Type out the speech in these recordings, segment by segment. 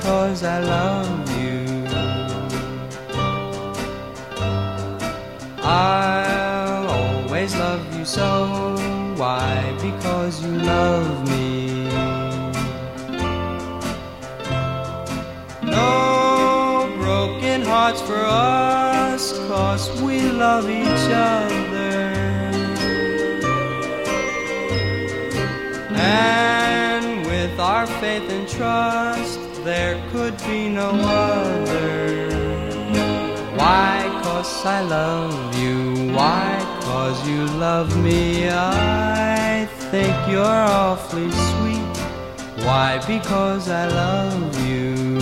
because I love you. I'll always love you so. Why? Because you love me. No broken hearts for us, cause we love each other. And with our faith and trust, there could be no other. Why? Cause I love you. Why? Cause you love me. I think you're awfully sweet. Why? Because I love you.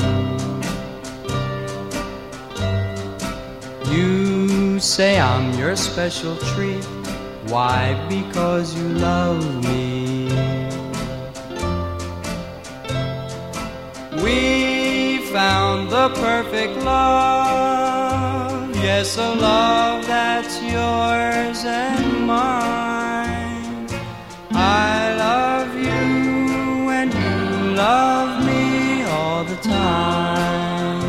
You say I'm your special treat. Why? Because you love me. We found the perfect love. Yes, a love that's yours and mine. I love you and you love me all the time.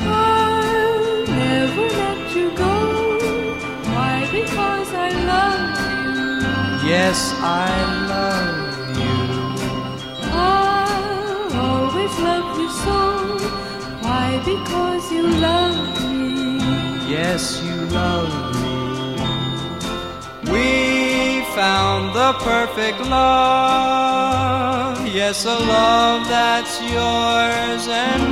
I'll never let you go. Why? Because I love you. Yes, I love Why? Because you love me. Yes, you love me. We found the perfect love. Yes, a love that's yours and